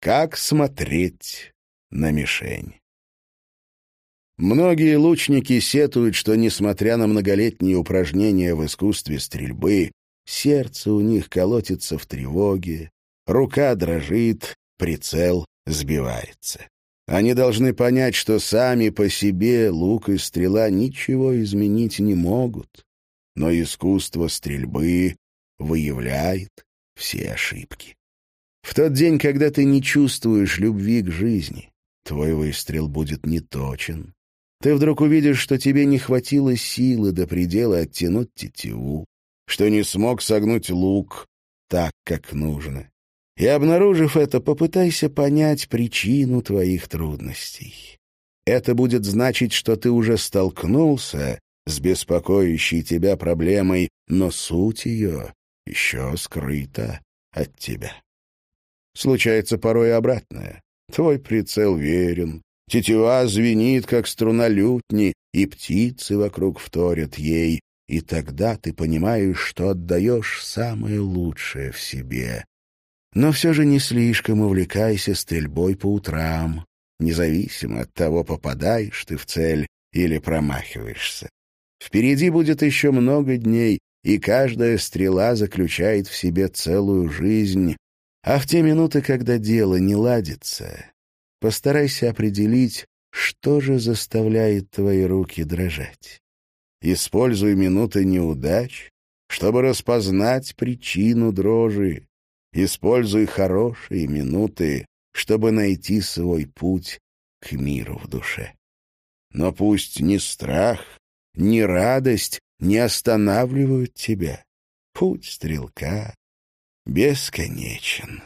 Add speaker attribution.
Speaker 1: как смотреть на мишень. Многие лучники сетуют, что, несмотря на многолетние упражнения в искусстве стрельбы, сердце у них колотится в тревоге, рука дрожит, прицел сбивается. Они должны понять, что сами по себе лук и стрела ничего изменить не могут, но искусство стрельбы выявляет все ошибки. В тот день, когда ты не чувствуешь любви к жизни, твой выстрел будет неточен. Ты вдруг увидишь, что тебе не хватило силы до предела оттянуть тетиву, что не смог согнуть лук так, как нужно. И, обнаружив это, попытайся понять причину твоих трудностей. Это будет значить, что ты уже столкнулся с беспокоящей тебя проблемой, но суть ее еще скрыта от тебя. Случается порой обратное. Твой прицел верен, тетива звенит, как струна лютни, и птицы вокруг вторят ей, и тогда ты понимаешь, что отдаешь самое лучшее в себе. Но все же не слишком увлекайся стрельбой по утрам, независимо от того, попадаешь ты в цель или промахиваешься. Впереди будет еще много дней, и каждая стрела заключает в себе целую жизнь, а в те минуты, когда дело не ладится, постарайся определить, что же заставляет твои руки дрожать. Используй минуты неудач, чтобы распознать причину дрожи. Используй хорошие минуты, чтобы найти свой путь к миру в душе. Но пусть ни страх, ни радость не останавливают тебя. Путь стрелка бесконечен.